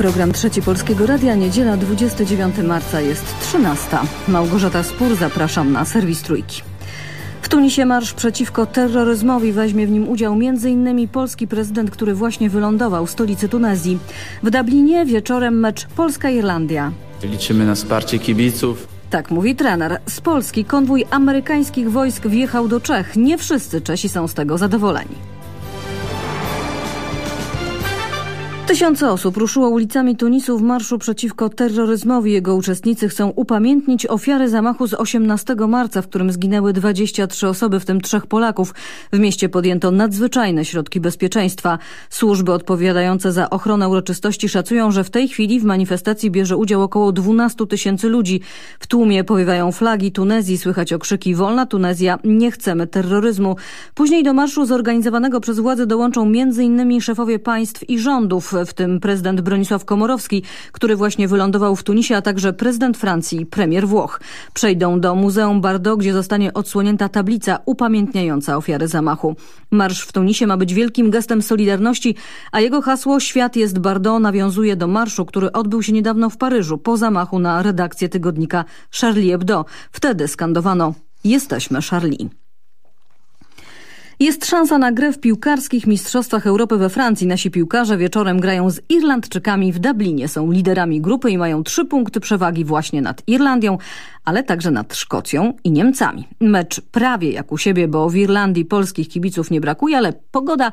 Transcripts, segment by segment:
Program Trzeci Polskiego Radia, niedziela 29 marca jest 13. Małgorzata Spór, zapraszam na serwis Trójki. W Tunisie marsz przeciwko terroryzmowi weźmie w nim udział m.in. polski prezydent, który właśnie wylądował w stolicy Tunezji. W Dublinie wieczorem mecz Polska-Irlandia. Liczymy na wsparcie kibiców. Tak mówi trener. Z Polski konwój amerykańskich wojsk wjechał do Czech. Nie wszyscy Czesi są z tego zadowoleni. Tysiące osób ruszyło ulicami Tunisu w marszu przeciwko terroryzmowi. Jego uczestnicy chcą upamiętnić ofiary zamachu z 18 marca, w którym zginęły 23 osoby, w tym trzech Polaków. W mieście podjęto nadzwyczajne środki bezpieczeństwa. Służby odpowiadające za ochronę uroczystości szacują, że w tej chwili w manifestacji bierze udział około 12 tysięcy ludzi. W tłumie powiewają flagi Tunezji, słychać okrzyki Wolna Tunezja, nie chcemy terroryzmu. Później do marszu zorganizowanego przez władze dołączą m.in. szefowie państw i rządów w tym prezydent Bronisław Komorowski, który właśnie wylądował w Tunisie, a także prezydent Francji, premier Włoch. Przejdą do Muzeum Bardo, gdzie zostanie odsłonięta tablica upamiętniająca ofiary zamachu. Marsz w Tunisie ma być wielkim gestem solidarności, a jego hasło Świat jest Bardo nawiązuje do marszu, który odbył się niedawno w Paryżu po zamachu na redakcję tygodnika Charlie Hebdo. Wtedy skandowano Jesteśmy Charlie. Jest szansa na grę w piłkarskich Mistrzostwach Europy we Francji. Nasi piłkarze wieczorem grają z Irlandczykami w Dublinie. Są liderami grupy i mają trzy punkty przewagi właśnie nad Irlandią, ale także nad Szkocją i Niemcami. Mecz prawie jak u siebie, bo w Irlandii polskich kibiców nie brakuje, ale pogoda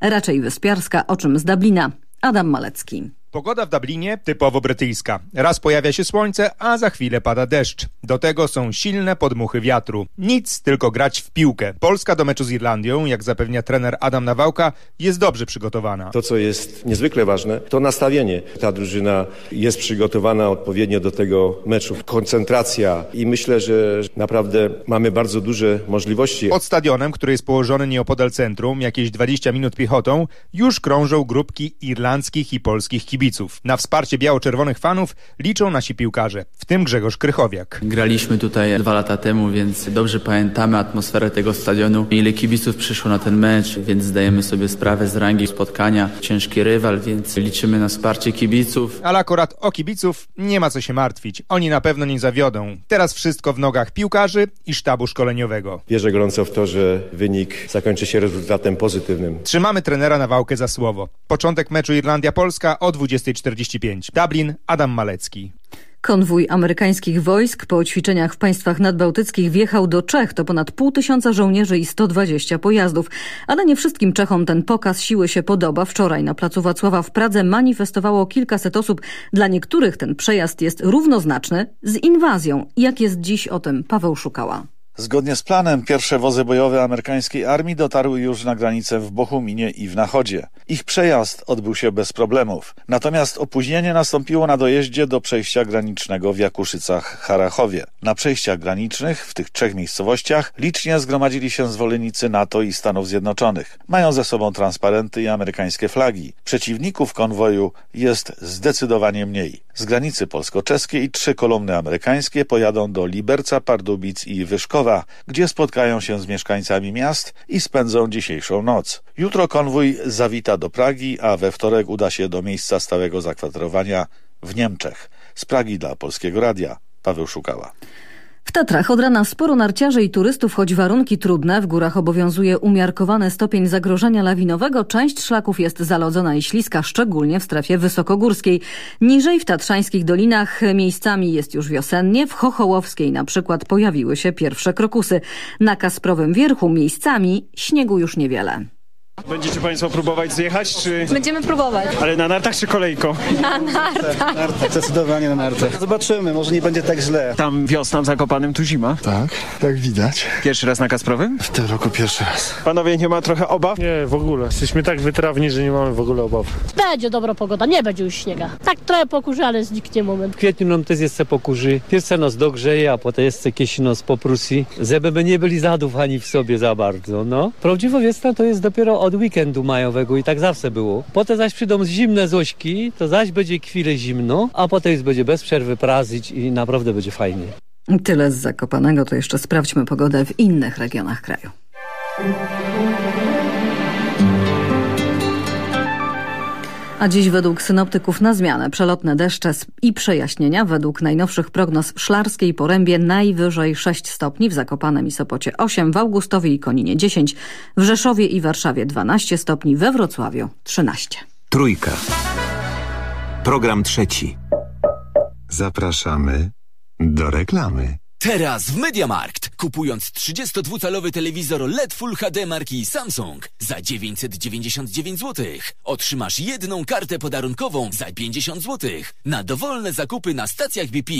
raczej wyspiarska, o czym z Dublina Adam Malecki. Pogoda w Dublinie typowo brytyjska. Raz pojawia się słońce, a za chwilę pada deszcz. Do tego są silne podmuchy wiatru. Nic, tylko grać w piłkę. Polska do meczu z Irlandią, jak zapewnia trener Adam Nawałka, jest dobrze przygotowana. To, co jest niezwykle ważne, to nastawienie. Ta drużyna jest przygotowana odpowiednio do tego meczu. Koncentracja i myślę, że naprawdę mamy bardzo duże możliwości. Pod stadionem, który jest położony nieopodal centrum, jakieś 20 minut piechotą, już krążą grupki irlandzkich i polskich kibiców kibiców. Na wsparcie biało-czerwonych fanów liczą nasi piłkarze, w tym Grzegorz Krychowiak. Graliśmy tutaj dwa lata temu, więc dobrze pamiętamy atmosferę tego stadionu. Ile kibiców przyszło na ten mecz, więc zdajemy sobie sprawę z rangi spotkania. Ciężki rywal, więc liczymy na wsparcie kibiców. Ale akurat o kibiców nie ma co się martwić. Oni na pewno nie zawiodą. Teraz wszystko w nogach piłkarzy i sztabu szkoleniowego. Wierzę gorąco w to, że wynik zakończy się rezultatem pozytywnym. Trzymamy trenera na wałkę za słowo. Początek meczu Irlandia-Polska o 20 20.45. Dublin, Adam Malecki. Konwój amerykańskich wojsk po ćwiczeniach w państwach nadbałtyckich wjechał do Czech. To ponad pół tysiąca żołnierzy i 120 pojazdów. Ale nie wszystkim Czechom ten pokaz siły się podoba. Wczoraj na placu Wacława w Pradze manifestowało kilkaset osób. Dla niektórych ten przejazd jest równoznaczny z inwazją. Jak jest dziś o tym Paweł Szukała. Zgodnie z planem pierwsze wozy bojowe amerykańskiej armii dotarły już na granicę w Bochuminie i w Nachodzie. Ich przejazd odbył się bez problemów. Natomiast opóźnienie nastąpiło na dojeździe do przejścia granicznego w Jakuszycach-Harachowie. Na przejściach granicznych w tych trzech miejscowościach licznie zgromadzili się zwolennicy NATO i Stanów Zjednoczonych. Mają ze sobą transparenty i amerykańskie flagi. Przeciwników konwoju jest zdecydowanie mniej. Z granicy polsko-czeskiej trzy kolumny amerykańskie pojadą do Liberca, Pardubic i Wyszkowa, gdzie spotkają się z mieszkańcami miast i spędzą dzisiejszą noc. Jutro konwój zawita do Pragi, a we wtorek uda się do miejsca stałego zakwaterowania w Niemczech. Z Pragi dla Polskiego Radia Paweł Szukała. W Tatrach od rana sporo narciarzy i turystów, choć warunki trudne. W górach obowiązuje umiarkowany stopień zagrożenia lawinowego. Część szlaków jest zalodzona i śliska, szczególnie w strefie wysokogórskiej. Niżej w tatrzańskich dolinach miejscami jest już wiosennie. W Chochołowskiej na przykład pojawiły się pierwsze krokusy. Na Kasprowym Wierchu miejscami śniegu już niewiele. Będziecie Państwo próbować zjechać, czy... Będziemy próbować. Ale na nartach czy kolejką? Na nartach. Nartach, zdecydowanie na nartach. Zobaczymy, może nie będzie tak źle. Tam wiosna w Zakopanym, tu zima. Tak, tak widać. Pierwszy raz na Kasprowym? W tym roku pierwszy raz. Panowie, nie ma trochę obaw? Nie, w ogóle. Jesteśmy tak wytrawni, że nie mamy w ogóle obaw. Będzie dobra pogoda, nie będzie już śniega. Tak trochę pokurzy, ale zniknie moment. W kwietniu nam też jeszcze pokurzy. Pierwsze nas dogrzeje, a potem jeszcze jakieś nos poprusi, żeby nie byli zadufani w sobie za bardzo, no. Prawdziwa wiosna to jest dopiero od weekendu mają i tak zawsze było. Potem zaś przyjdą zimne zośki, to zaś będzie chwilę zimno, a potem będzie bez przerwy prazić i naprawdę będzie fajnie. Tyle z Zakopanego, to jeszcze sprawdźmy pogodę w innych regionach kraju. A dziś według synoptyków na zmianę przelotne deszcze i przejaśnienia. Według najnowszych prognoz Szlarskiej Porębie najwyżej 6 stopni, w Zakopanem i Sopocie 8, w Augustowie i Koninie 10, w Rzeszowie i Warszawie 12 stopni, we Wrocławiu 13. Trójka. Program trzeci. Zapraszamy do reklamy. Teraz w Mediamarkt. Kupując 32-calowy telewizor LED Full HD marki Samsung za 999 zł, otrzymasz jedną kartę podarunkową za 50 zł na dowolne zakupy na stacjach BP.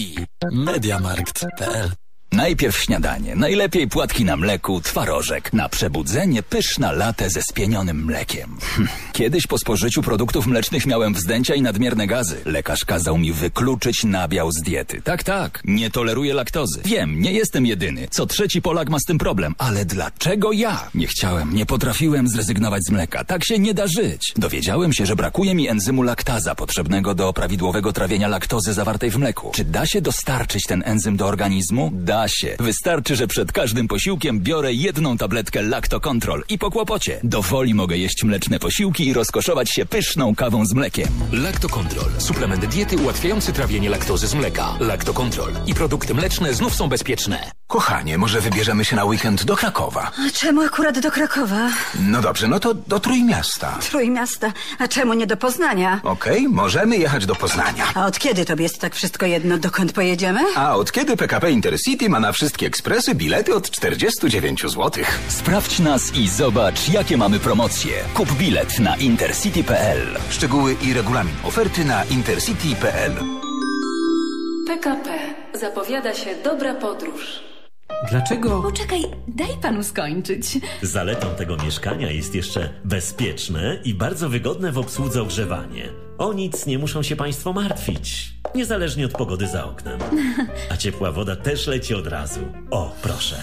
Mediamarkt.pl Najpierw śniadanie, najlepiej płatki na mleku, twarożek, na przebudzenie pyszna latę ze spienionym mlekiem. Hm. Kiedyś po spożyciu produktów mlecznych miałem wzdęcia i nadmierne gazy. Lekarz kazał mi wykluczyć nabiał z diety. Tak, tak, nie toleruję laktozy. Wiem, nie jestem jedyny. Co trzeci Polak ma z tym problem. Ale dlaczego ja? Nie chciałem, nie potrafiłem zrezygnować z mleka. Tak się nie da żyć. Dowiedziałem się, że brakuje mi enzymu laktaza, potrzebnego do prawidłowego trawienia laktozy zawartej w mleku. Czy da się dostarczyć ten enzym do organizmu? Da Wystarczy, że przed każdym posiłkiem biorę jedną tabletkę Lacto Control i po kłopocie. Do woli mogę jeść mleczne posiłki i rozkoszować się pyszną kawą z mlekiem. Lactocontrol. Suplement diety ułatwiający trawienie laktozy z mleka. Lactocontrol. I produkty mleczne znów są bezpieczne. Kochanie, może wybierzemy się na weekend do Krakowa? A czemu akurat do Krakowa? No dobrze, no to do Trójmiasta. Trójmiasta. A czemu nie do Poznania? Okej, okay, możemy jechać do Poznania. A od kiedy tobie jest tak wszystko jedno, dokąd pojedziemy? A od kiedy PKP Intercity ma na wszystkie ekspresy bilety od 49 zł. Sprawdź nas i zobacz, jakie mamy promocje. Kup bilet na intercity.pl. Szczegóły i regulamin oferty na intercity.pl. PKP. Zapowiada się dobra podróż. Dlaczego? Poczekaj, daj panu skończyć. Zaletą tego mieszkania jest jeszcze bezpieczne i bardzo wygodne w obsłudze ogrzewanie. O nic nie muszą się państwo martwić, niezależnie od pogody za oknem. A ciepła woda też leci od razu. O, proszę.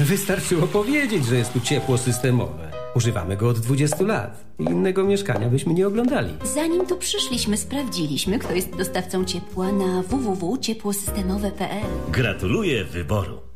Wystarczyło powiedzieć, że jest tu ciepło systemowe. Używamy go od 20 lat. Innego mieszkania byśmy nie oglądali. Zanim tu przyszliśmy, sprawdziliśmy, kto jest dostawcą ciepła na www.ciepłosystemowe.pl. Gratuluję wyboru.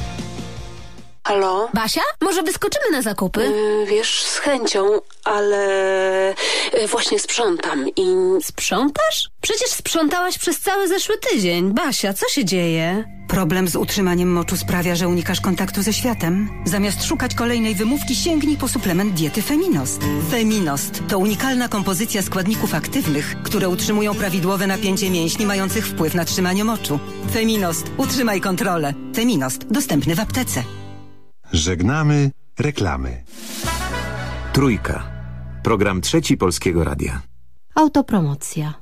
Halo? Basia? Może wyskoczymy na zakupy? Yy, wiesz, z chęcią, ale yy, właśnie sprzątam i... Sprzątasz? Przecież sprzątałaś przez cały zeszły tydzień. Basia, co się dzieje? Problem z utrzymaniem moczu sprawia, że unikasz kontaktu ze światem. Zamiast szukać kolejnej wymówki, sięgnij po suplement diety Feminost. Feminost to unikalna kompozycja składników aktywnych, które utrzymują prawidłowe napięcie mięśni mających wpływ na trzymanie moczu. Feminost. Utrzymaj kontrolę. Feminost. Dostępny w aptece. Żegnamy reklamy. Trójka. Program trzeci Polskiego Radia. Autopromocja.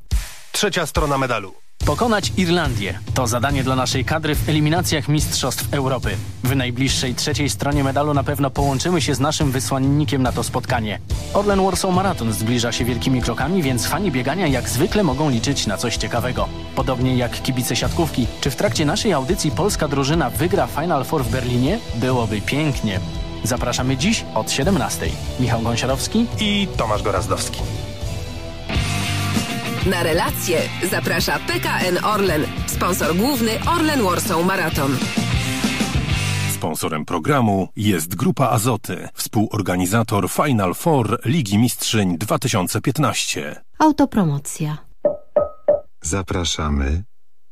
Trzecia strona medalu. Pokonać Irlandię to zadanie dla naszej kadry w eliminacjach Mistrzostw Europy. W najbliższej trzeciej stronie medalu na pewno połączymy się z naszym wysłannikiem na to spotkanie. Orlen Warsaw Marathon zbliża się wielkimi krokami, więc fani biegania jak zwykle mogą liczyć na coś ciekawego. Podobnie jak kibice siatkówki. Czy w trakcie naszej audycji polska drużyna wygra Final Four w Berlinie? Byłoby pięknie. Zapraszamy dziś od 17. Michał Gąsiorowski i Tomasz Gorazdowski. Na relacje zaprasza PKN Orlen, sponsor główny Orlen Warsaw Marathon. Sponsorem programu jest Grupa Azoty, współorganizator Final Four Ligi Mistrzyń 2015. Autopromocja. Zapraszamy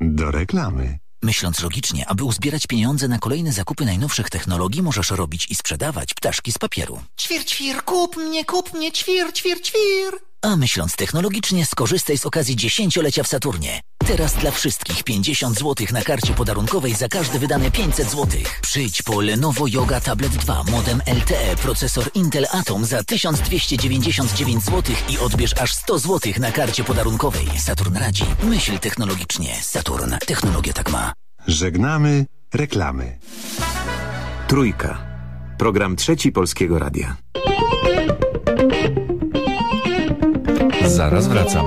do reklamy. Myśląc logicznie, aby uzbierać pieniądze na kolejne zakupy najnowszych technologii, możesz robić i sprzedawać ptaszki z papieru. Ćwir, ćwir, kup mnie, kup mnie, ćwir, ćwir, ćwir. A myśląc technologicznie, skorzystaj z okazji dziesięciolecia w Saturnie. Teraz dla wszystkich 50 zł na karcie podarunkowej za każde wydane 500 zł. Przyjdź po Lenovo Yoga Tablet 2 modem LTE, procesor Intel Atom za 1299 zł i odbierz aż 100 zł na karcie podarunkowej. Saturn radzi. Myśl technologicznie. Saturn. Technologia tak ma. Żegnamy reklamy. Trójka. Program trzeci Polskiego Radia. Zaraz wracam.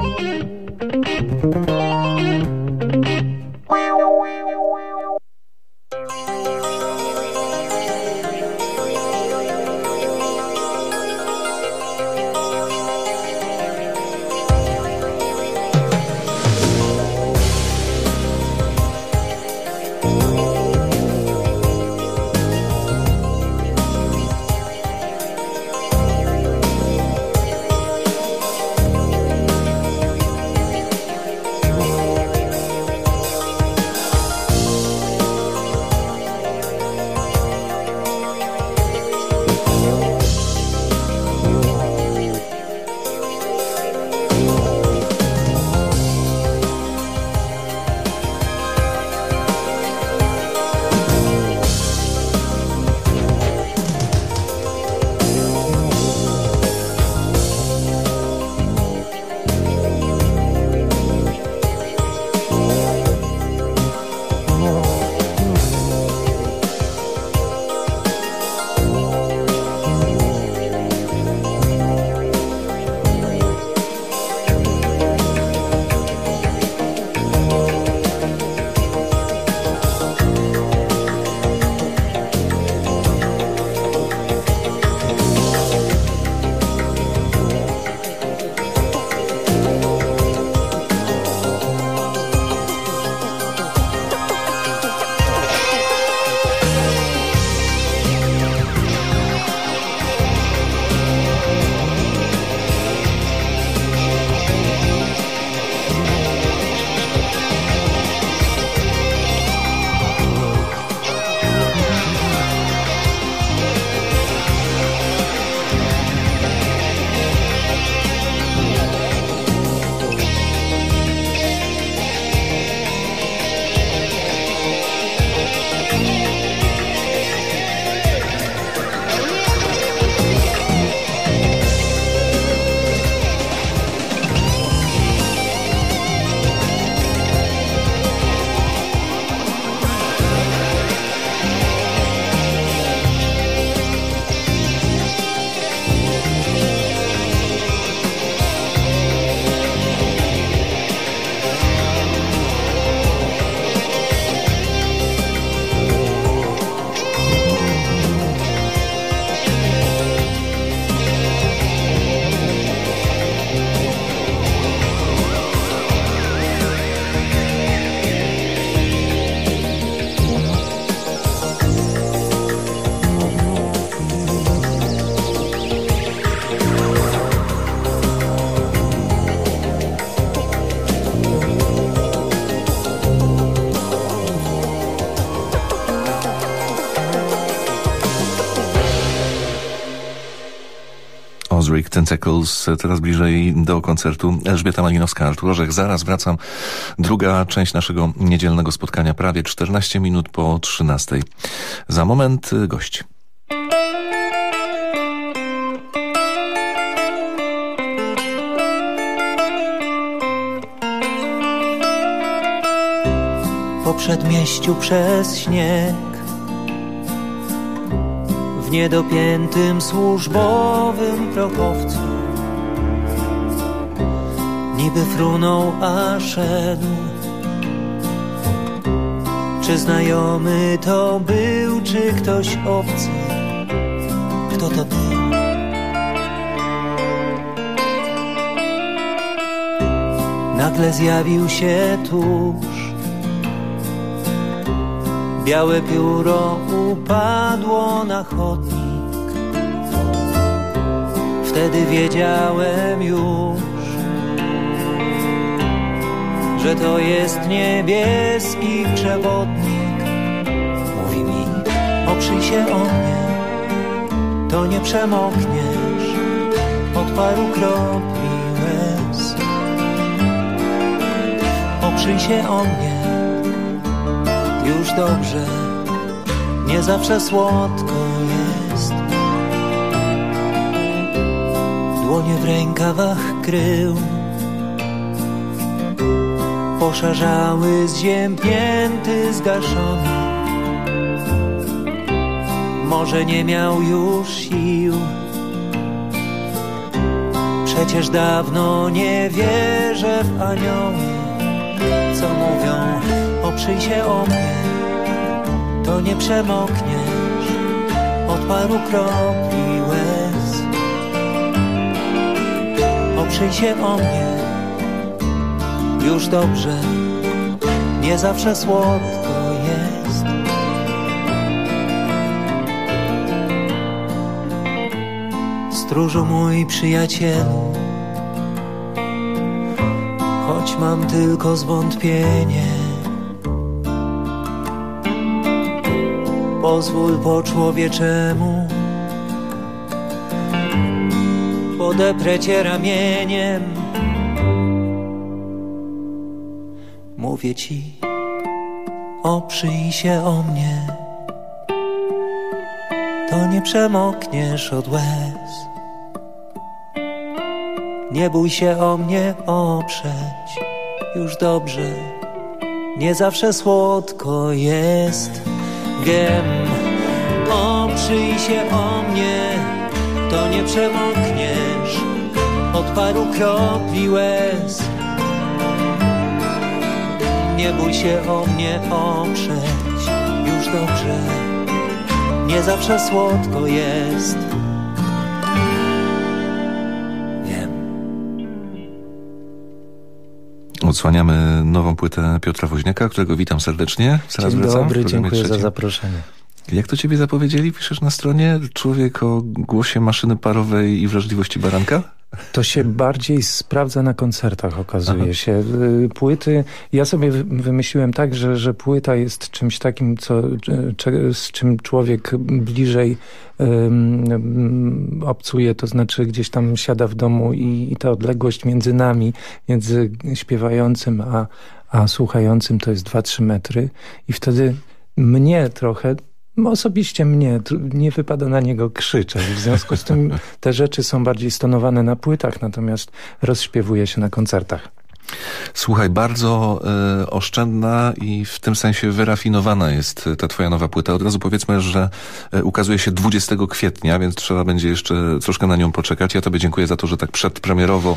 Tentacles, teraz bliżej do koncertu Elżbieta Malinowska, Artur Orzech. Zaraz wracam. Druga część naszego niedzielnego spotkania, prawie 14 minut po 13. Za moment y, gość. Po przedmieściu przez śnieg W niedopiętym służbowym prochowcu Niby frunął, a szedł Czy znajomy to był, czy ktoś obcy? Kto to był? Nagle zjawił się tuż Białe pióro upadło na chodnik Wtedy wiedziałem już że to jest niebieski przewodnik. Mówi mi, oprzyj się o mnie, to nie przemokniesz od paru kropli łez. Oprzyj się o mnie, już dobrze, nie zawsze słodko jest. Dłonie w rękawach krył poszarzały, zziębnięty, zgaszony. Może nie miał już sił. Przecież dawno nie wierzę w anioły, co mówią, oprzyj się o mnie, to nie przemokniesz od paru kropli łez. Oprzyj się o mnie, już dobrze, nie zawsze słodko jest. Stróżu mój przyjacielu, choć mam tylko zwątpienie. Pozwól po człowieczemu, podeprę cię ramieniem. Mówię ci, oprzyj się o mnie, to nie przemokniesz od łez. Nie bój się o mnie oprzeć, już dobrze, nie zawsze słodko jest. Wiem, oprzyj się o mnie, to nie przemokniesz od paru kropli łez. Nie bój się o mnie oprzeć, już dobrze, nie zawsze słodko jest. Odsłaniamy nową płytę Piotra Woźniaka, którego witam serdecznie. Zaraz Dzień wracam dobry, dziękuję za trzecim. zaproszenie. Jak to ciebie zapowiedzieli? Piszesz na stronie człowiek o głosie maszyny parowej i wrażliwości baranka? To się bardziej sprawdza na koncertach, okazuje Aha. się. Y, Płyty, ja sobie wy- wymyśliłem tak, że, że płyta jest czymś takim, co, cze- z czym człowiek bliżej ym, obcuje, to znaczy gdzieś tam siada w domu i, i ta odległość między nami, między śpiewającym a, a słuchającym to jest 2-3 metry i wtedy mnie trochę Osobiście mnie, nie wypada na niego krzyczeć. W związku z tym te rzeczy są bardziej stonowane na płytach, natomiast rozśpiewuje się na koncertach. Słuchaj, bardzo e, oszczędna i w tym sensie wyrafinowana jest e, ta twoja nowa płyta. Od razu powiedzmy, że e, ukazuje się 20 kwietnia, więc trzeba będzie jeszcze troszkę na nią poczekać. Ja tobie dziękuję za to, że tak przedpremierowo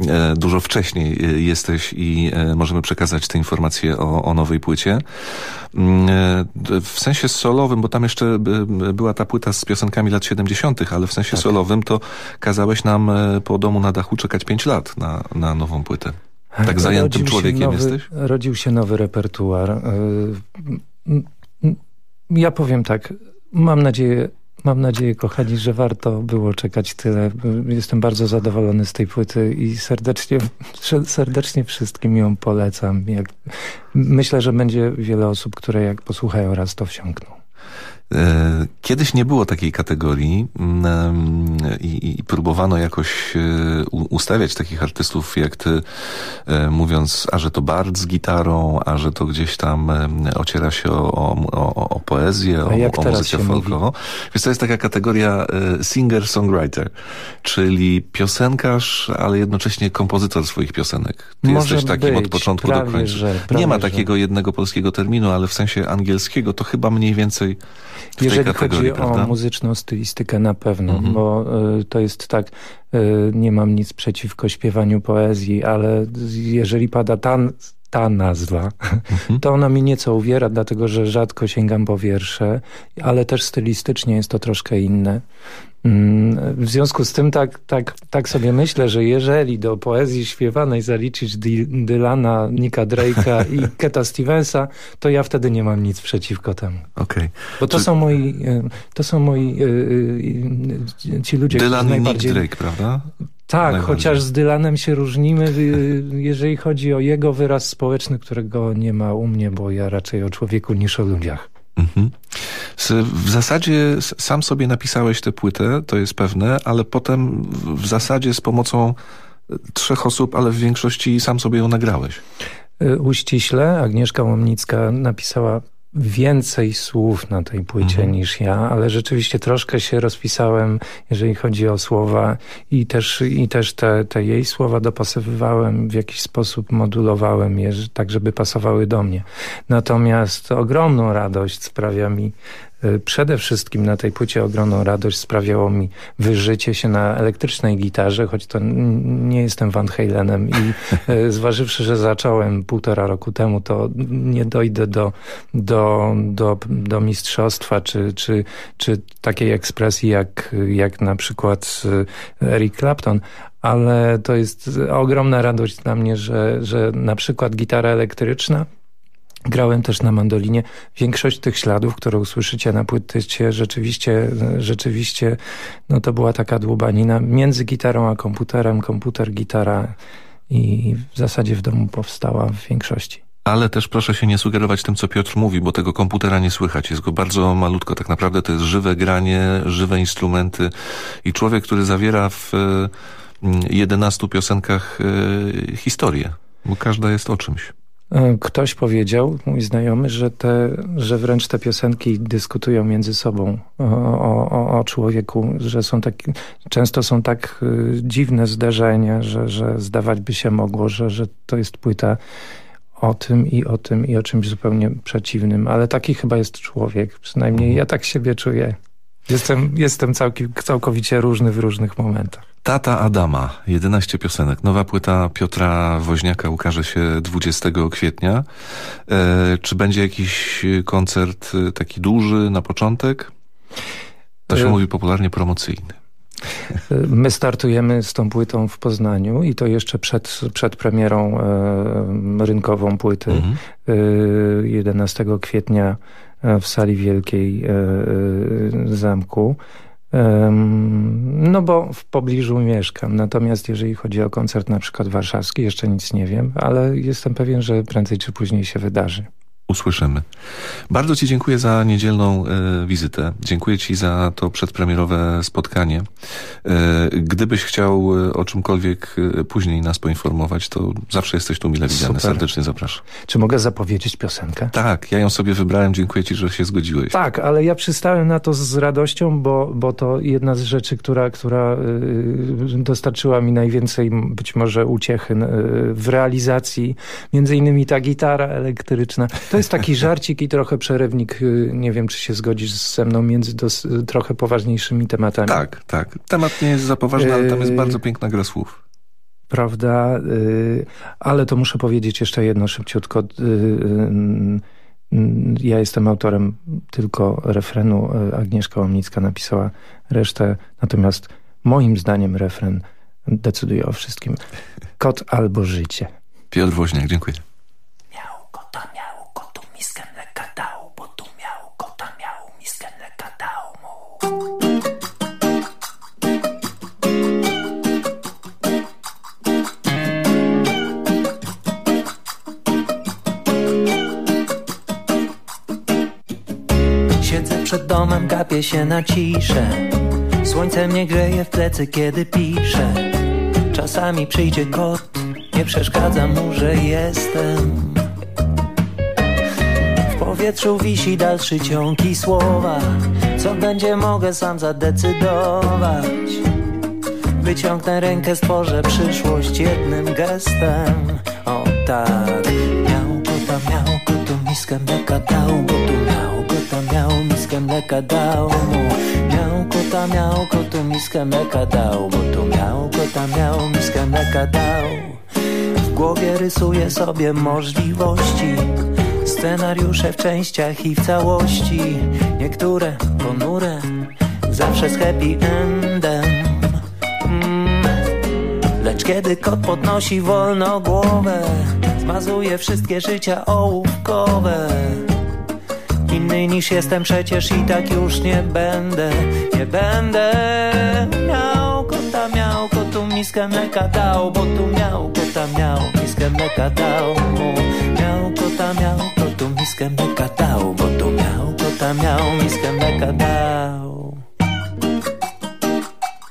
e, dużo wcześniej e, jesteś i możemy przekazać te informacje o, o nowej płycie. Mm, W sensie solowym, bo tam jeszcze była ta płyta z piosenkami lat 70., ale w sensie solowym to kazałeś nam po domu na dachu czekać 5 lat na, na nową płytę. Tak zajętym Rodził człowiekiem nowy, jesteś? Rodził się nowy repertuar. M- Ja powiem tak, mam nadzieję, mam nadzieję, kochani, że warto było czekać tyle. Jestem bardzo zadowolony z tej płyty i serdecznie, serdecznie wszystkim ją polecam. Myślę, że będzie wiele osób, które jak posłuchają raz, to wsiąkną. E, Kiedyś nie było takiej kategorii mm, i, i próbowano jakoś e, ustawiać takich artystów jak ty, e, mówiąc, a że to bard z gitarą, a że to gdzieś tam ociera się o, o, o, poezję, o, o muzykę folkową. Więc to jest taka kategoria e, singer-songwriter, czyli piosenkarz, ale jednocześnie kompozytor swoich piosenek. Ty Może jesteś takim od być, początku do końca. że, nie ma że. takiego jednego polskiego terminu, ale w sensie angielskiego to chyba mniej więcej Jeżeli chodzi prawda? o muzyczną stylistykę na pewno, Mhm. bo y, to jest tak, y, nie mam nic przeciwko śpiewaniu poezji, ale jeżeli pada ta, ta nazwa, Mhm. to ona mi nieco uwiera, dlatego że rzadko sięgam po wiersze, ale też stylistycznie jest to troszkę inne. Mm, W związku z tym tak, tak, tak sobie myślę, że jeżeli do poezji śpiewanej zaliczyć Dy- Dylana, Nicka Drake'a i Keta Stevensa, to ja wtedy nie mam nic przeciwko temu. Okej. Bo to Czy- są moi, e, to są moi, e, e, ci ludzie, Dylan którzy i Nick najbardziej... Drake, prawda? Tak, chociaż z Dylanem się różnimy, y, jeżeli chodzi o jego wyraz społeczny, którego nie ma u mnie, bo ja raczej o człowieku niż o ludziach. Mhm. W zasadzie sam sobie napisałeś tę płytę, to jest pewne, ale potem w- zasadzie z pomocą e, trzech osób, ale w większości sam sobie ją nagrałeś. y, uściśle. Agnieszka Łomnicka napisała więcej słów na tej płycie mhm. niż ja, ale rzeczywiście troszkę się rozpisałem, jeżeli chodzi o słowa i też, i też te, te jej słowa dopasowywałem, w jakiś sposób modulowałem je, tak żeby pasowały do mnie. Natomiast ogromną radość sprawia mi przede wszystkim na tej płycie ogromną radość sprawiało mi wyżycie się na elektrycznej gitarze, choć to nie jestem Van Halenem i y, zważywszy, że zacząłem półtora roku temu, to nie dojdę do, do, do, do mistrzostwa czy, czy, czy takiej ekspresji jak, jak na przykład y, Eric Clapton, ale to jest ogromna radość dla mnie, że, że na przykład gitara elektryczna Grałem też na mandolinie. Większość tych śladów, które usłyszycie na płycie, rzeczywiście, rzeczywiście no to była taka dłubanina między gitarą a komputerem. Komputer, gitara i w zasadzie w domu powstała w większości. Ale też proszę się nie sugerować tym, co Piotr mówi, bo tego komputera nie słychać. Jest go bardzo malutko. Tak naprawdę to jest żywe granie, żywe instrumenty i człowiek, który zawiera w 11 piosenkach e, historię, bo każda jest o czymś. E, ktoś powiedział, mój znajomy, że, te, że wręcz te piosenki dyskutują między sobą o, o, o człowieku, że są tak, często są tak y, dziwne zdarzenia, że, że zdawać by się mogło, że, że to jest płyta o tym i o tym i o czymś zupełnie przeciwnym, ale taki chyba jest człowiek, przynajmniej ja tak siebie czuję. Jestem, jestem całkowicie różny w różnych momentach. Tata Adama, 11 piosenek. Nowa płyta Piotra Woźniaka ukaże się 20 kwietnia. E, czy będzie jakiś koncert e, taki duży na początek? To się e... mówi popularnie promocyjny. E, my startujemy z tą płytą w Poznaniu i to jeszcze przed, przed premierą e, rynkową płyty. Mhm. E, 11 kwietnia w sali wielkiej e, zamku. No bo w pobliżu mieszkam. Natomiast jeżeli chodzi o koncert na przykład warszawski, jeszcze nic nie wiem, ale jestem pewien, że prędzej czy później się wydarzy usłyszymy. Bardzo Ci dziękuję za niedzielną e, wizytę. Dziękuję Ci za to przedpremierowe spotkanie. E, gdybyś chciał e, o czymkolwiek później nas poinformować, to zawsze jesteś tu mile widziany. Serdecznie zapraszam. Czy mogę zapowiedzieć piosenkę? Tak, ja ją sobie wybrałem. Dziękuję Ci, że się zgodziłeś. Tak, ale ja przystałem na to z radością, bo, bo to jedna z rzeczy, która, która dostarczyła mi najwięcej być może uciechy w realizacji. Między innymi ta gitara elektryczna. To jest taki żarcik i trochę przerywnik, y, nie wiem, czy się zgodzisz ze mną, między dos, trochę poważniejszymi tematami. Tak, tak. Temat nie jest za poważny, ale tam jest bardzo piękna gra słów. Prawda, y, ale to muszę powiedzieć jeszcze jedno szybciutko. Y, ja jestem autorem tylko refrenu, Agnieszka Łomnicka napisała resztę, natomiast moim zdaniem refren decyduje o wszystkim. Kot albo życie. Piotr Woźniak, dziękuję. Przed domem gapię się na ciszę. Słońce mnie grzeje w plecy, kiedy piszę. Czasami przyjdzie kot, nie przeszkadza mu, że jestem. W powietrzu wisi dalszy ciąg i słowa. Co będzie, mogę sam zadecydować. Wyciągnę rękę, stworzę przyszłość jednym gestem. O tak, miał kota, miał kotu miskę mleka dał, bo tu miał kota miał, miskę mleka dał mu. Miał kota, miał kotu, miskę mleka dał Bo tu miał kota, miał, miskę mleka dał. W głowie rysuje sobie możliwości Scenariusze w częściach i w całości. Niektóre ponure, zawsze z happy endem. Mm. Lecz kiedy kot podnosi wolno głowę Zmazuje wszystkie życia ołówkowe Inny niż jestem przecież i tak już nie będę. Nie będę miał kota, miał kotu miskę mleka dał Bo tu miał kota, miał miskę mleka dał. Mu Miał kota, miał kotu miskę mleka dał Bo tu miał kota, miał miskę mleka dał.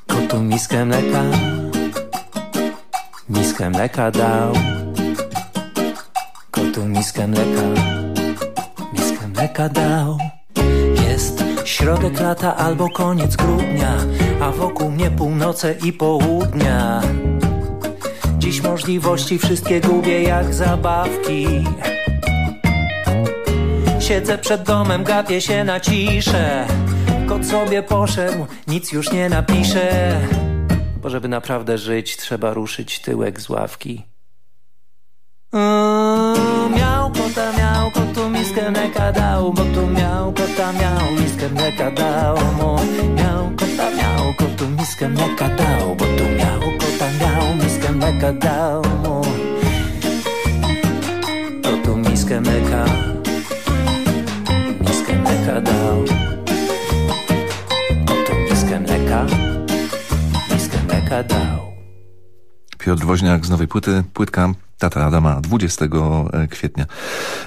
Kotu miskę mleka Miskę mleka dał. Tu miskę mleka, Jest środek lata albo koniec grudnia, a wokół mnie północe i południa. Dziś możliwości wszystkie gubię jak zabawki. Siedzę przed domem, gapię się na ciszę. Kot sobie poszedł, nic już nie napiszę. Bo żeby naprawdę żyć, trzeba ruszyć tyłek z ławki. Mm, miał kota, miał miskę mleka dał, bo tu miał kota, miał miskę mleka dał mu. Miał kota, miał kotu miskę mleka dał, bo tu miał kota, miał miskę mleka dał mu. Tu mleka dał. Oto miskę mleka, miskę mleka dał. Piotr Woźniak z nowej płyty, płytka Tata Adama 20 kwietnia.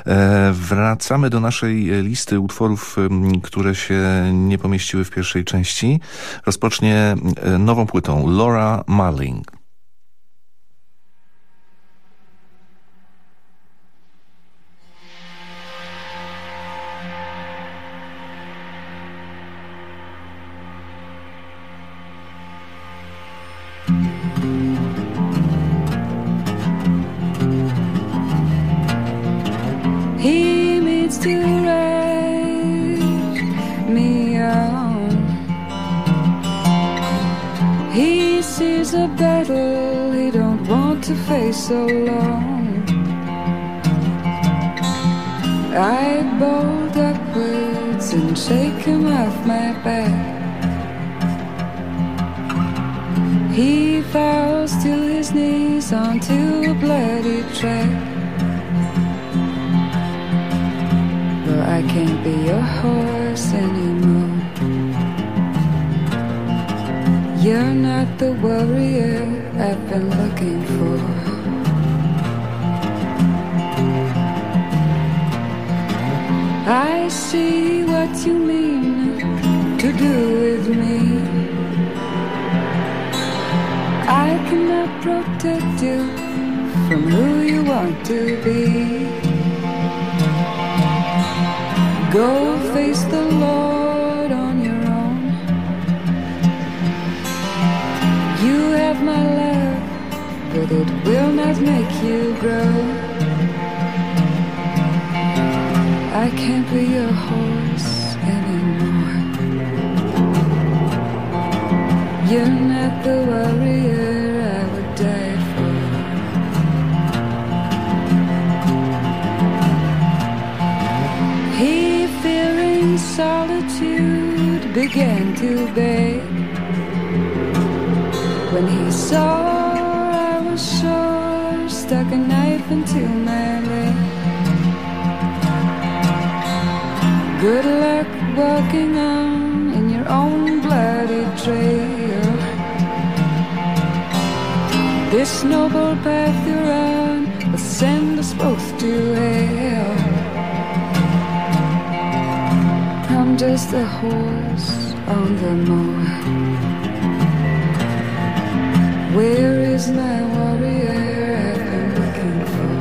E, wracamy do naszej listy utworów, które się nie pomieściły w pierwszej części. Rozpocznie e, nową płytą Laura Marling. To face so long. I bolt upwards and shake him off my back. He falls to his knees onto a bloody track. But I can't be your horse anymore. You're not the warrior I've been looking for. I see what you mean to do with me. I cannot protect you from who you want to be. Go face the Lord it will not make you grow. I can't be your horse anymore. You're not the warrior I would die for. He, fearing solitude, began to beg. When he saw Sure, stuck a knife into my leg. Good luck walking on in your own bloody trail. This noble path you're on will send us both to hell. I'm just a horse on the moor. Where is my warrior I've been looking for?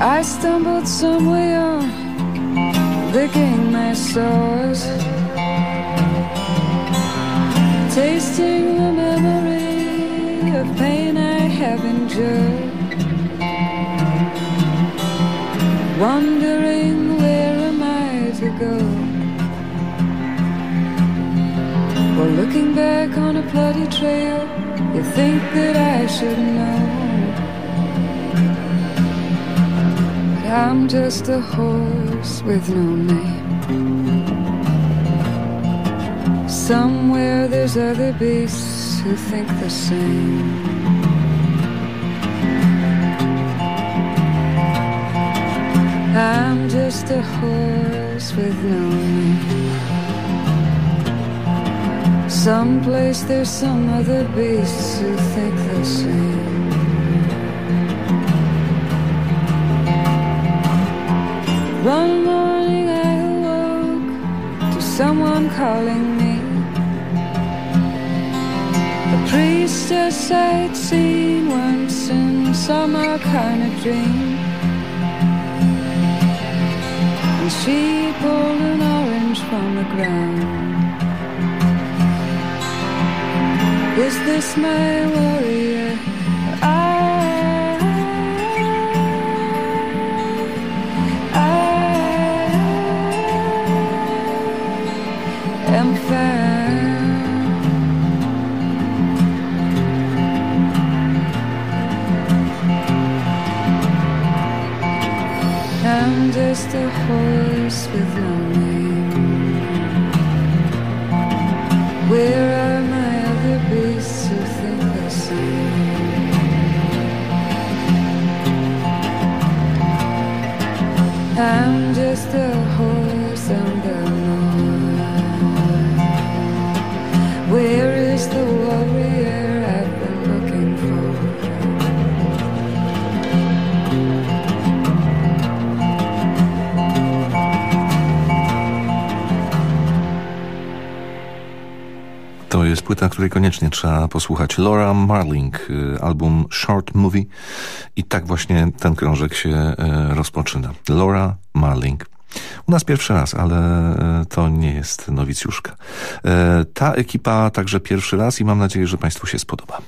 I stumbled somewhere, on licking my sores, tasting the memory Endured, wondering where am I to go. Well, looking back on a bloody trail, you think that I should know. But I'm just a horse with no name. Somewhere there's other beasts who think the same. I'm just a horse with no name. Someplace there's some other beasts who think the same. One morning I awoke to someone calling me. A priestess I'd seen once in some kind of dream. And she pulled an orange from the ground. Is this my warrior? płyta, której koniecznie trzeba posłuchać. Laura Marling, y, album Short Movie. I tak właśnie ten krążek się e, rozpoczyna. Laura Marling. U nas pierwszy raz, ale e, to nie jest nowicjuszka. E, ta ekipa także pierwszy raz i mam nadzieję, że Państwu się spodoba.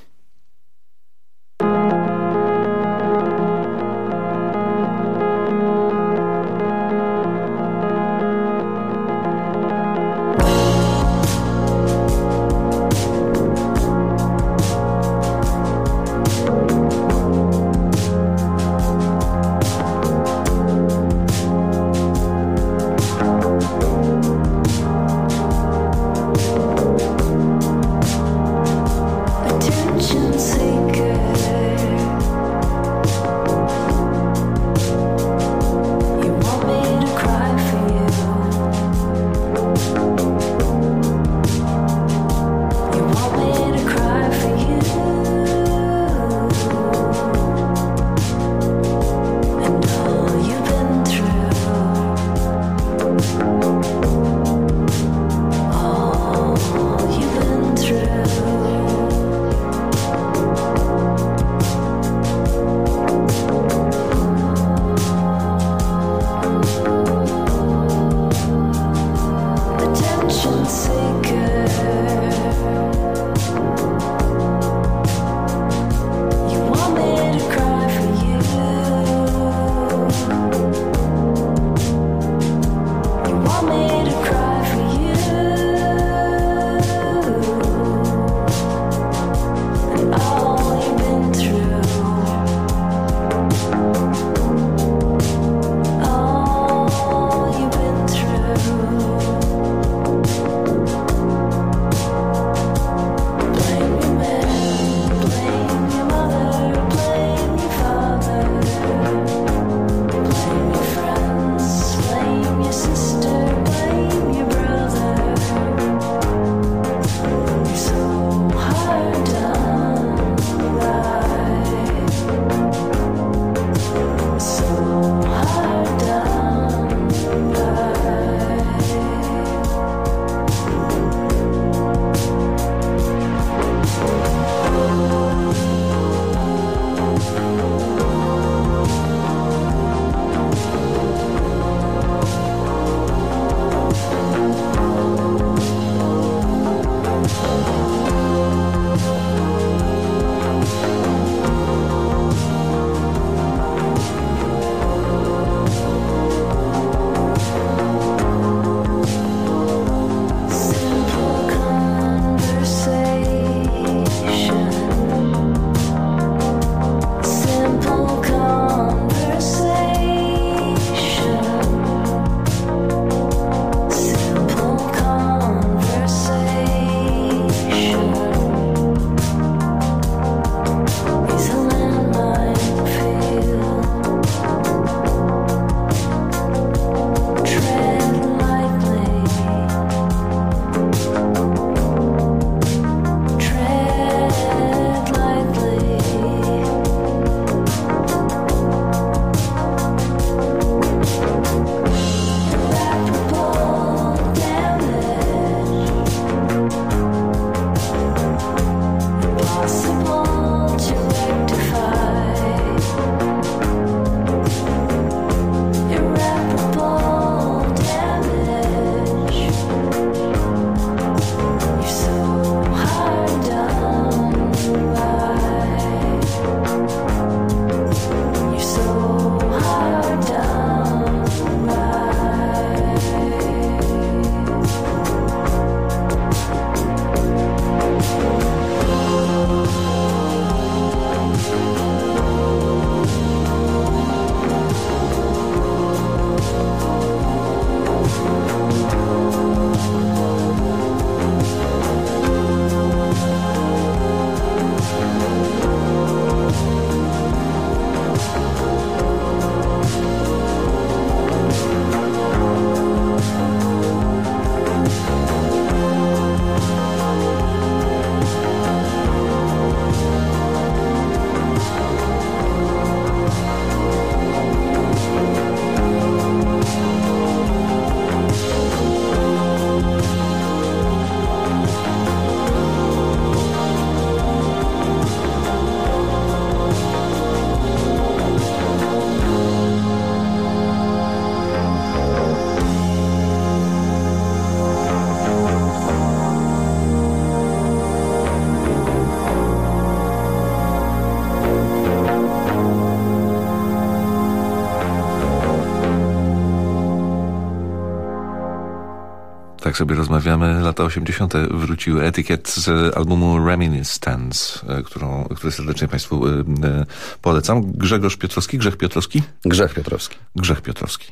Tak sobie rozmawiamy. Lata 80. wróciły etykiet z albumu Reminiscence, e, którą, który serdecznie Państwu e, e, polecam. Grzegorz Piotrowski, Grzech Piotrowski? Grzech Piotrowski. Grzech Piotrowski.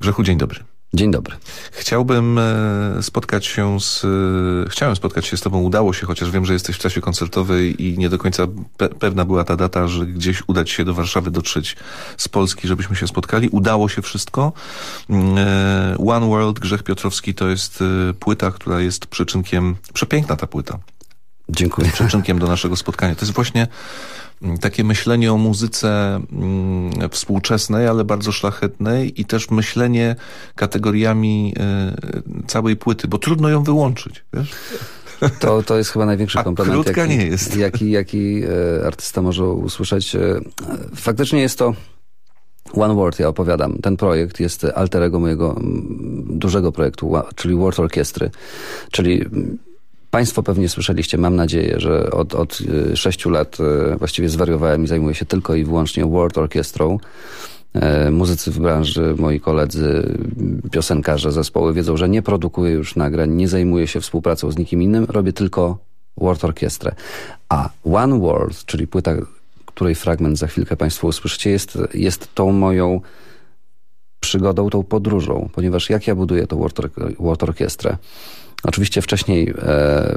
Grzechu, dzień dobry. Dzień dobry. Chciałbym e, spotkać się z... e, Chciałem spotkać się z tobą, udało się, chociaż wiem, że jesteś w czasie koncertowej i nie do końca pe pewna była ta data, że gdzieś udać się do Warszawy, dotrzeć z Polski, żebyśmy się spotkali. Udało się wszystko. Mm, e, One World, Grzech Piotrowski to jest płyta, która jest przyczynkiem... Przepiękna ta płyta. Dziękuję. Przyczynkiem do naszego spotkania. To jest właśnie takie myślenie o muzyce mm, współczesnej, ale bardzo szlachetnej i też myślenie kategoriami y, całej płyty, bo trudno ją wyłączyć, wiesz? To, to jest chyba największy komplement, krótka jaki, nie jest. jaki, jaki e, artysta może usłyszeć. E, faktycznie jest to One Word, ja opowiadam. Ten projekt jest alterego mojego mm, dużego projektu, czyli World Orkiestry. Czyli mm, Państwo pewnie słyszeliście, mam nadzieję, że od, od y, sześciu lat y, właściwie zwariowałem i zajmuję się tylko i wyłącznie World Orchestrą. E, Muzycy w branży, moi koledzy, piosenkarze, zespoły wiedzą, że nie produkuję już nagrań, nie zajmuję się współpracą z nikim innym, robię tylko World Orchestrę. A One World, czyli płyta, której fragment za chwilkę Państwo usłyszycie, jest, jest tą moją przygodą, tą podróżą, ponieważ jak ja buduję tą World, Ork- World Orkiestrę? Oczywiście wcześniej e,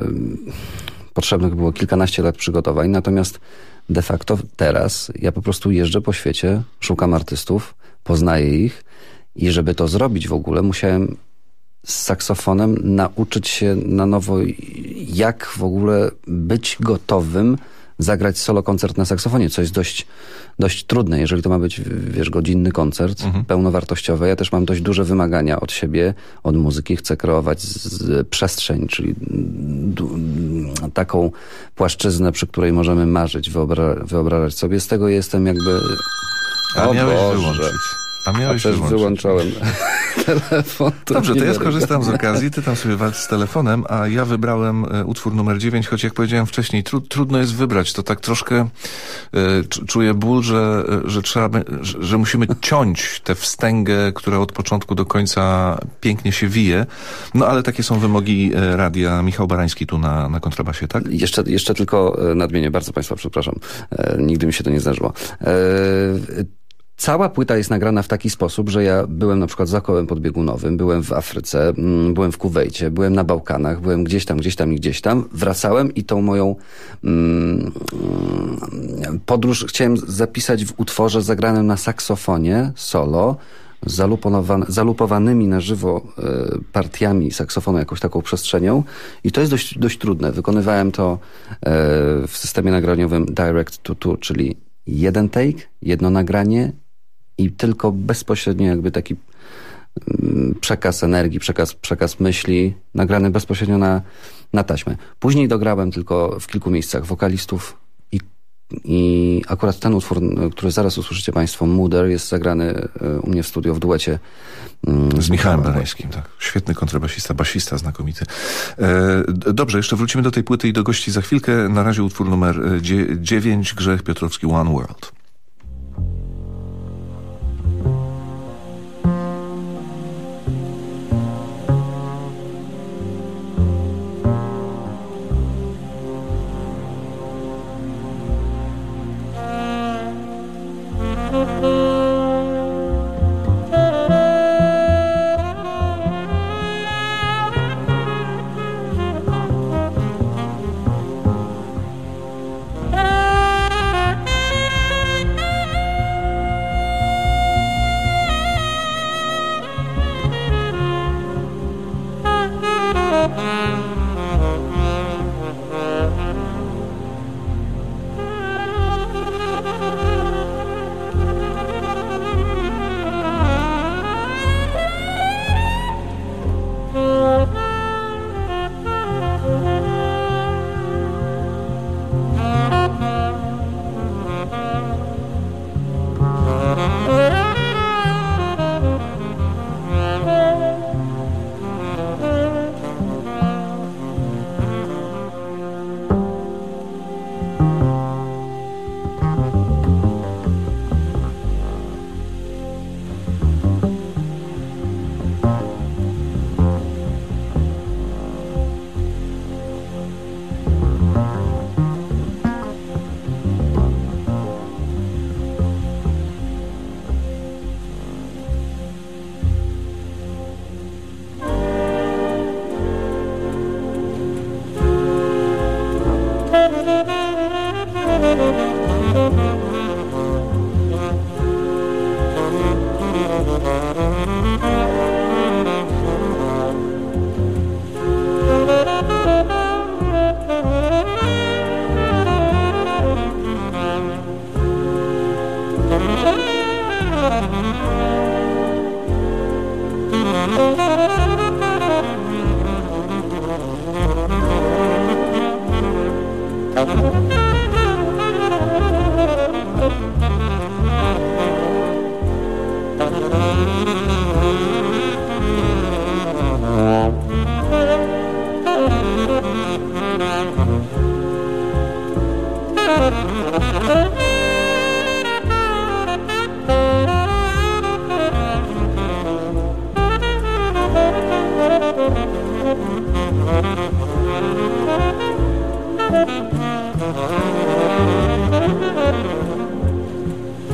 potrzebnych było kilkanaście lat przygotowań, natomiast de facto teraz ja po prostu jeżdżę po świecie, szukam artystów, poznaję ich i żeby to zrobić w ogóle musiałem z saksofonem nauczyć się na nowo, jak w ogóle być gotowym zagrać solo koncert na saksofonie, co jest dość, dość trudne, jeżeli to ma być, wiesz, godzinny koncert, pełnowartościowy. Ja też mam dość duże wymagania od siebie, od muzyki. Chcę kreować z, przestrzeń, czyli taką płaszczyznę, przy której możemy marzyć, wyobra wyobrażać sobie. Z tego jestem jakby... A O miałeś Boże. wyłączyć. A miałeś też wyłączyć. wyłączałem telefon. Dobrze, to ja skorzystam z okazji, ty tam sobie walcz z telefonem, a ja wybrałem e, utwór numer 9, choć jak powiedziałem wcześniej, tru, trudno jest wybrać, to tak troszkę cz- czuję ból, że, e, że trzeba, że, że musimy ciąć tę wstęgę, która od początku do końca pięknie się wije, no ale takie są wymogi radia. Michał Barański tu na, na kontrabasie, tak? Jeszcze, jeszcze tylko nadmienię, bardzo Państwa przepraszam. E, nigdy mi się to nie zdarzyło. E, Cała płyta jest nagrana w taki sposób, że ja byłem na przykład za kołem podbiegunowym, byłem w Afryce, mm, byłem w Kuwejcie, byłem na Bałkanach, byłem gdzieś tam, gdzieś tam i gdzieś tam. Wracałem i tą moją mm, mm, podróż chciałem zapisać w utworze zagranym na saksofonie solo, zalupowanymi na żywo e, partiami saksofonu, jakąś taką przestrzenią i to jest dość, dość trudne. Wykonywałem to e, w systemie nagraniowym Direct to Two, czyli jeden take, jedno nagranie i tylko bezpośrednio jakby taki mm, przekaz energii, przekaz, przekaz myśli nagrany bezpośrednio na, na taśmę. Później dograłem tylko w kilku miejscach wokalistów i, i akurat ten utwór, który zaraz usłyszycie Państwo, Mooder, jest zagrany e, u mnie w studio w duecie mm, Z Michałem Barańskim, tak. Świetny kontrabasista, basista znakomity. E, dobrze, jeszcze wrócimy do tej płyty i do gości za chwilkę. Na razie utwór numer 9, Grzech Piotrowski, One World.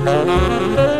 Grzech Piotrowski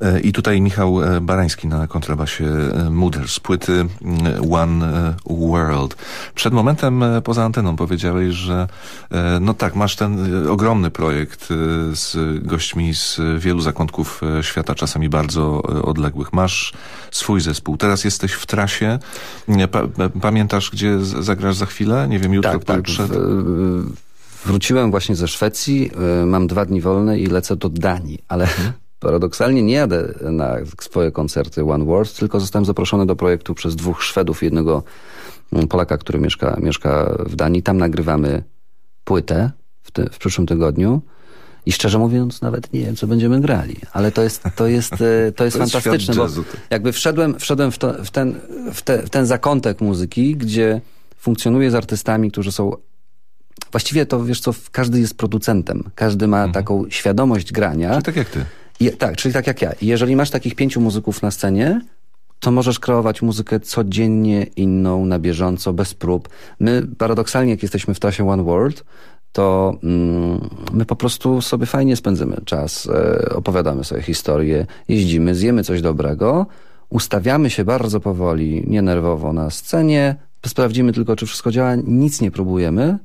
e, i tutaj Michał e, Barański na kontrabasie e, Mudder z płyty mm, One World. Przed momentem poza anteną powiedziałeś, że no tak, masz ten ogromny projekt z gośćmi z wielu zakątków świata, czasami bardzo odległych. Masz swój zespół. Teraz jesteś w trasie. Pa pamiętasz, gdzie zagrasz za chwilę? Nie wiem, jutro, tak, tak. pojutrze? W, wróciłem właśnie ze Szwecji, mam dwa dni wolne i lecę do Danii, ale paradoksalnie nie jadę na swoje koncerty One World, tylko zostałem zaproszony do projektu przez dwóch Szwedów i jednego mm, Polaka, który mieszka, mieszka w Danii. Tam nagrywamy płytę w, w przyszłym tygodniu. I szczerze mówiąc, nawet nie wiem, co będziemy grali. Ale to jest, to jest, y, to jest, To fantastyczne, bo jakby wszedłem, wszedłem w, to, w, ten, w, te, w ten zakątek muzyki, gdzie funkcjonuję z artystami, którzy są Właściwie to, wiesz co, każdy jest producentem. Każdy ma taką świadomość grania. Czyli tak jak ty. Tak, czyli tak jak ja. Jeżeli masz takich pięciu muzyków na scenie, to możesz kreować muzykę codziennie inną, na bieżąco, bez prób. My paradoksalnie, jak jesteśmy w trasie One World, to mm, my po prostu sobie fajnie spędzimy czas, e, opowiadamy sobie historię, jeździmy, zjemy coś dobrego, ustawiamy się bardzo powoli, nienerwowo na scenie, sprawdzimy tylko, czy wszystko działa, nic nie próbujemy,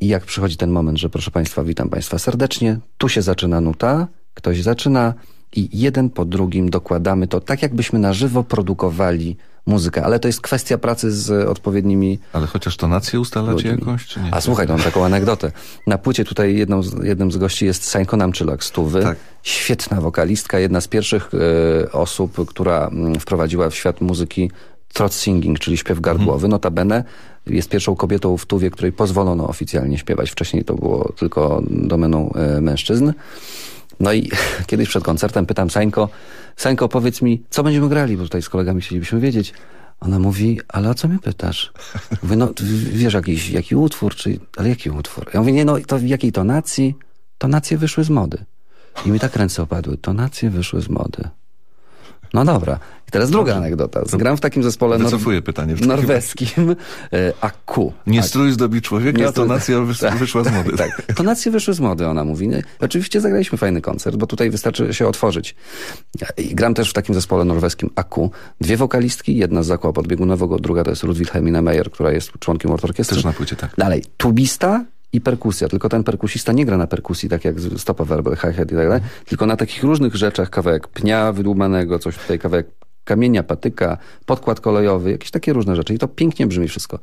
i jak przychodzi ten moment, że proszę Państwa, witam Państwa serdecznie, tu się zaczyna nuta, ktoś zaczyna i jeden po drugim dokładamy to, tak jakbyśmy na żywo produkowali muzykę, ale to jest kwestia pracy z odpowiednimi Ale chociaż tonację ustalacie ludźmi. jakąś, czy nie? A słuchaj, mam taką anegdotę. Na płycie tutaj jedną z, jednym z gości jest Sańko Namczylak z Tuwy. Tak. Świetna wokalistka, jedna z pierwszych e, osób, która mm, wprowadziła w świat muzyki throat singing, czyli śpiew gardłowy. Notabene jest pierwszą kobietą w Tuwie, której pozwolono oficjalnie śpiewać. Wcześniej to było tylko domeną e, mężczyzn. No i kiedyś przed koncertem pytam Sańko, Sańko powiedz mi, co będziemy grali, bo tutaj z kolegami chcielibyśmy wiedzieć. Ona mówi, ale o co mnie pytasz? Mówię, no wiesz jakiś, jaki utwór, czy, ale jaki utwór? Ja mówię, nie no, to w jakiej tonacji? Tonacje wyszły z mody. I mi tak ręce opadły, tonacje wyszły z mody. No dobra. I teraz druga anegdota. Gram w takim zespole nor- pytanie w takim norweskim e, Akku. Nie strój zdobi człowieka, Nie tonacja Tak. wyszła z mody. Tak. Tonacje wyszły z mody, ona mówi. No, Oczywiście zagraliśmy fajny koncert, bo tutaj wystarczy się otworzyć. I gram też w takim zespole norweskim Akku. Dwie wokalistki, jedna z zakładu podbiegunowego, druga to jest Ludwig Helmina Meyer, która jest członkiem Orkiestry. Też na płycie, tak. Dalej, tubista i perkusja, tylko ten perkusista nie gra na perkusji, tak jak stopa werbel, hi-hat i tak dalej, tylko na takich różnych rzeczach, kawałek pnia wydłumanego, coś tutaj, kawałek kamienia, patyka, podkład kolejowy, jakieś takie różne rzeczy i to pięknie brzmi wszystko.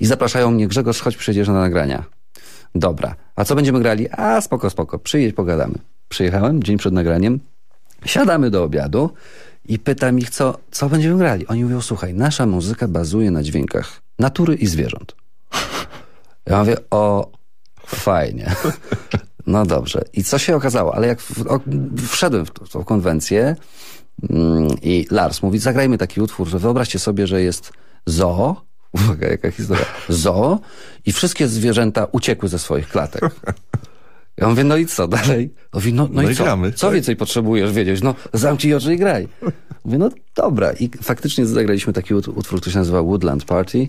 I zapraszają mnie, Grzegorz, chodź przyjdziesz na nagrania. Dobra, a co będziemy grali? A, spoko, spoko, przyjedź, pogadamy. Przyjechałem dzień przed nagraniem, siadamy do obiadu i pytam ich, co, co będziemy grali. Oni mówią, słuchaj, nasza muzyka bazuje na dźwiękach natury i zwierząt. Ja mówię, o, fajnie. No dobrze. I co się okazało? Ale jak w, o, wszedłem w tą, konwencję mm, i Lars mówi, zagrajmy taki utwór, że wyobraźcie sobie, że jest zoo, uwaga, jaka historia, zoo i wszystkie zwierzęta uciekły ze swoich klatek. Ja mówię, no i co dalej? Mówi, no, no, No i i co? gramy, co tak? więcej potrzebujesz wiedzieć? No zamknij oczy i graj. Mówię, no dobra. I faktycznie zagraliśmy taki ut- utwór, który się nazywa Woodland Party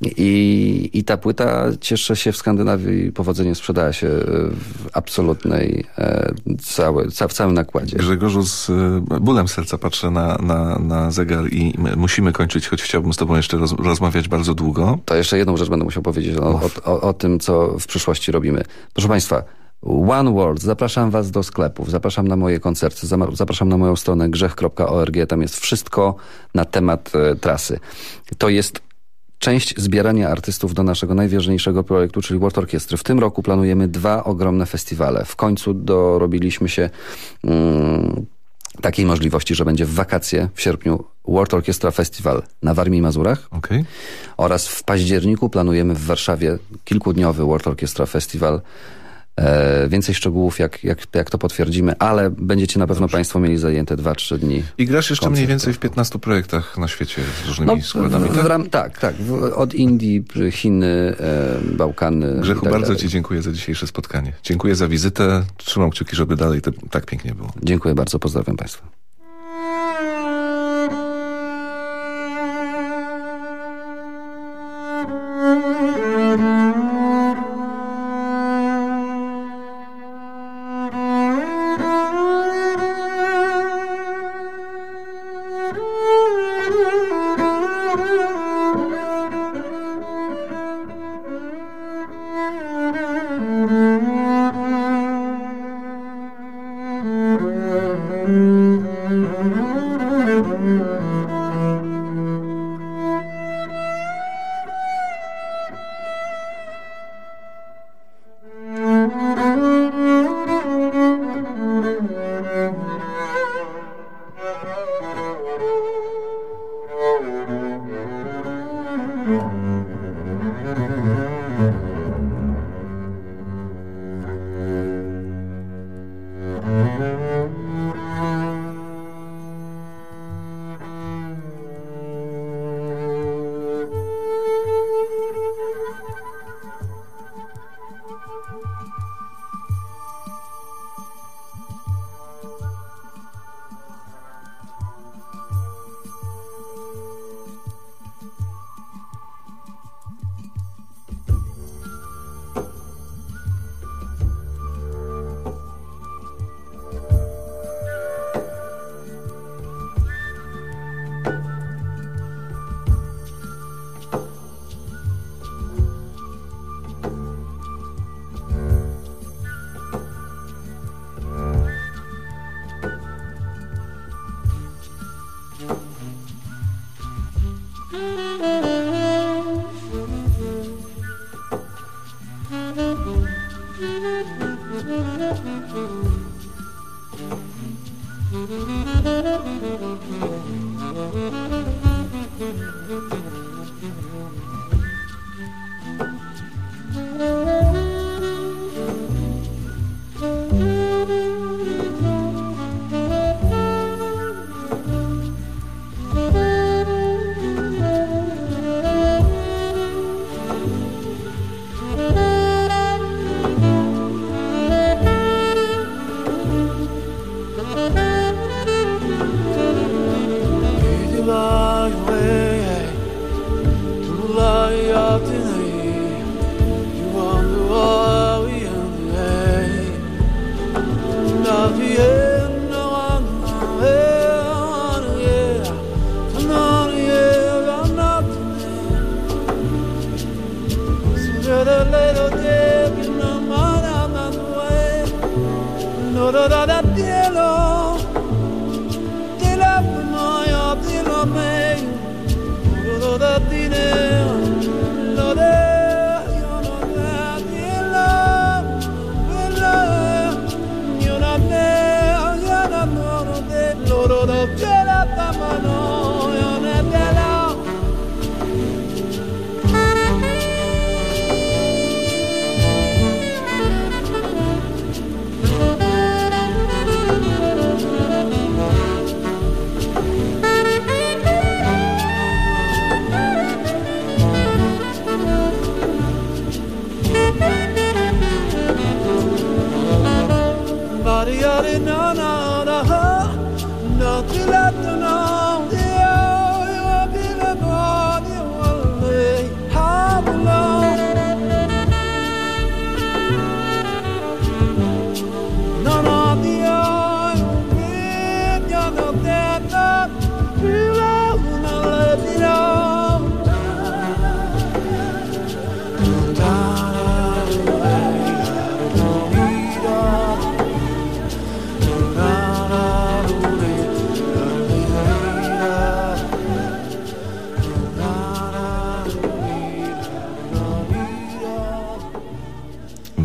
i, i ta płyta cieszy się w Skandynawii powodzeniem, sprzedała się w absolutnej, e, całe, ca, w całym nakładzie. Grzegorzu, z e, bólem serca patrzę na, na, na zegar i my musimy kończyć, choć chciałbym z tobą jeszcze roz, rozmawiać bardzo długo. To jeszcze jedną rzecz będę musiał powiedzieć o, o, o, o tym, co w przyszłości robimy. Proszę Państwa, One World, zapraszam Was do sklepów, zapraszam na moje koncerty, zapraszam na moją stronę grzech.org, tam jest wszystko na temat e, trasy. To jest część zbierania artystów do naszego najważniejszego projektu, czyli World Orkiestry. W tym roku planujemy dwa ogromne festiwale. W końcu dorobiliśmy się mm, takiej możliwości, że będzie w wakacje w sierpniu World Orchestra Festival na Warmii i Mazurach. Okay. Oraz w październiku planujemy w Warszawie kilkudniowy World Orchestra Festival. E, więcej szczegółów, jak, jak, jak to potwierdzimy, ale będziecie na pewno Państwo mieli zajęte 2-3 dni. I grasz jeszcze mniej więcej w 15 projektach na świecie z różnymi No, składami, w, w tak? ram, tak, tak. W, od Indii, Chiny, e, Bałkany. Grzechu, tak bardzo dalej. Ci dziękuję za dzisiejsze spotkanie. Dziękuję za wizytę. Trzymam kciuki, żeby dalej to, tak pięknie było. Dziękuję bardzo, pozdrawiam Państwa.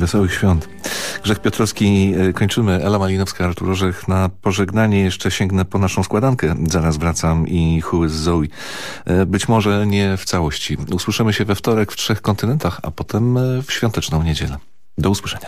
Wesołych świąt. Grzech Piotrowski, e, kończymy. Ela Malinowska, Artur Orzech. Na pożegnanie jeszcze sięgnę po naszą składankę. Zaraz wracam i Who z Zoe. E, Być może nie w całości. Usłyszymy się we wtorek w trzech kontynentach, a potem e, w świąteczną niedzielę. Do usłyszenia.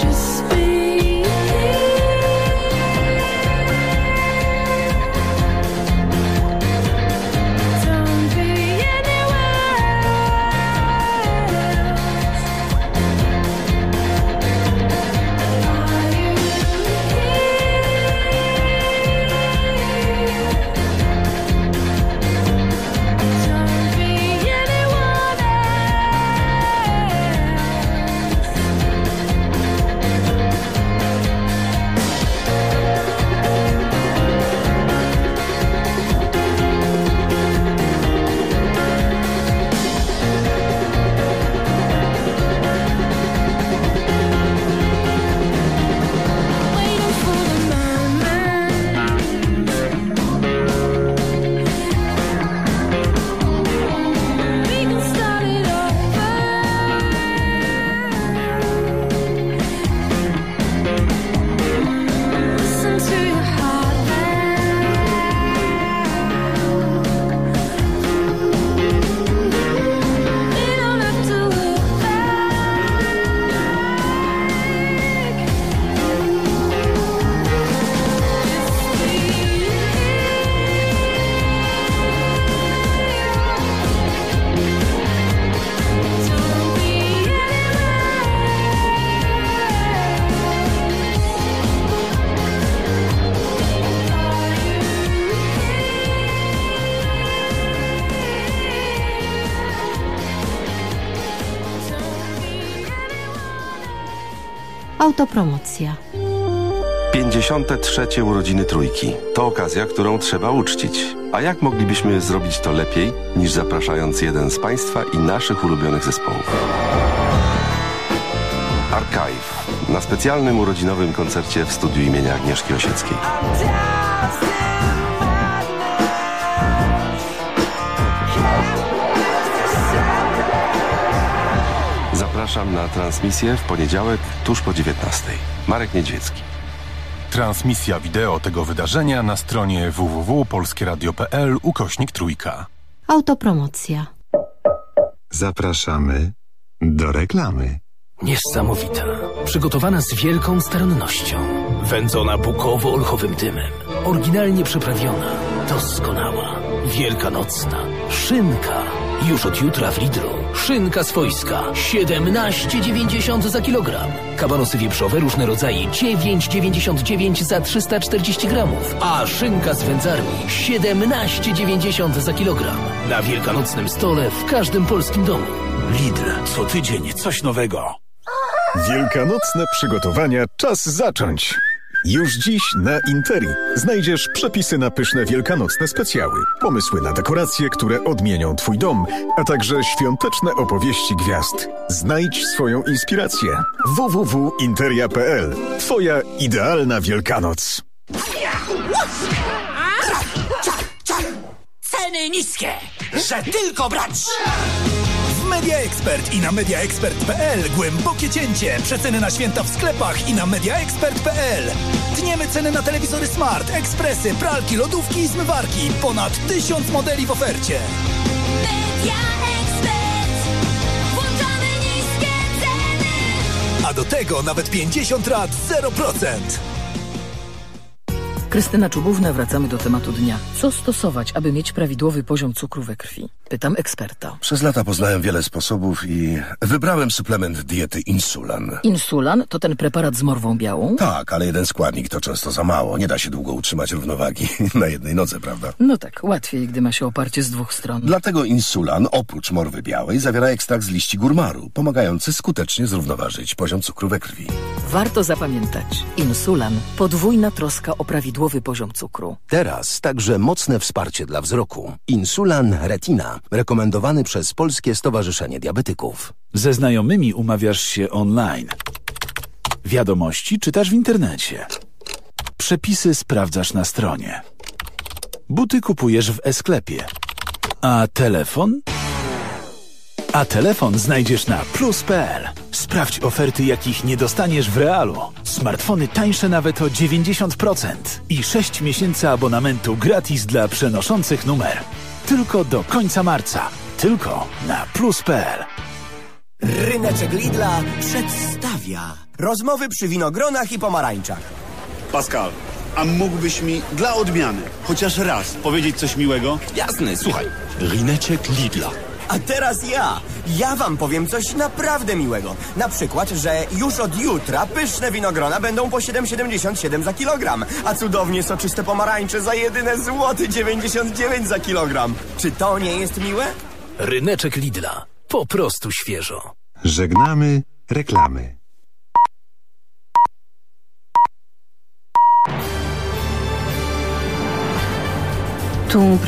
Just Autopromocja. 53. urodziny trójki. To okazja, którą trzeba uczcić. A jak moglibyśmy zrobić to lepiej, niż zapraszając jeden z Państwa i naszych ulubionych zespołów? Archive. Na specjalnym urodzinowym koncercie w studiu imienia Agnieszki Osieckiej. Zapraszam na transmisję w poniedziałek tuż po 19. Marek Niedźwiecki. Transmisja wideo tego wydarzenia na stronie www.polskieradio.pl ukośnik trójka. Autopromocja. Zapraszamy do reklamy. Niesamowita. Przygotowana z wielką starannością. Wędzona bukowo-olchowym dymem. Oryginalnie przyprawiona. Doskonała, wielkanocna. Szynka. Już od jutra w Lidlu. Szynka swojska. 17,90 za kilogram. Kabanosy wieprzowe różne rodzaje 9,99 za 340 gramów. A szynka z wędzarni 17,90 za kilogram. Na wielkanocnym stole w każdym polskim domu. Lidl. Co tydzień coś nowego. Wielkanocne przygotowania czas zacząć. Już dziś na Interi znajdziesz przepisy na pyszne wielkanocne specjały, pomysły na dekoracje, które odmienią Twój dom, a także świąteczne opowieści gwiazd. Znajdź swoją inspirację. www.interia.pl Twoja idealna Wielkanoc. Ceny niskie, że tylko brać! W Media Expert i na mediaexpert.pl głębokie cięcie. Przeceny na święta w sklepach i na mediaexpert.pl. Tniemy ceny na telewizory smart, ekspresy, pralki, lodówki i zmywarki. Ponad tysiąc modeli w ofercie. Włączamy niskie ceny. A do tego nawet 50 lat 0%. Krystyna Czubówna, wracamy do tematu dnia. Co stosować, aby mieć prawidłowy poziom cukru we krwi? Pytam eksperta. Przez lata poznałem wiele sposobów i wybrałem suplement diety Insulan. Insulan to ten preparat z morwą białą? Tak, ale jeden składnik to często za mało. Nie da się długo utrzymać równowagi na jednej nodze, prawda? No tak, łatwiej, gdy ma się oparcie z dwóch stron. Dlatego Insulan, oprócz morwy białej, zawiera ekstrakt z liści gurmaru, pomagający skutecznie zrównoważyć poziom cukru we krwi. Warto zapamiętać. Insulan. Podwójna troska o prawidłowy poziom cukru. Teraz także mocne wsparcie dla wzroku. Insulan Retina, rekomendowany przez Polskie Stowarzyszenie Diabetyków. Ze znajomymi umawiasz się online. Wiadomości czytasz w internecie. Przepisy sprawdzasz na stronie. Buty kupujesz w e-sklepie. A telefon? A telefon znajdziesz na plus.pl. Sprawdź oferty, jakich nie dostaniesz w realu. Smartfony tańsze nawet o 90% i 6 miesięcy abonamentu gratis dla przenoszących numer. Tylko do końca marca. Tylko na plus.pl. Ryneczek Lidla przedstawia rozmowy przy winogronach i pomarańczach. Pascal, a mógłbyś mi dla odmiany chociaż raz powiedzieć coś miłego? Jasne, słuchaj. Ryneczek Lidla. A teraz ja. Ja wam powiem coś naprawdę miłego. Na przykład, że już od jutra pyszne winogrona będą po 7,77 za kilogram, a cudownie soczyste pomarańcze za jedyne złoty 99 za kilogram. Czy to nie jest miłe? Ryneczek Lidla. Po prostu świeżo. Żegnamy reklamy. Tu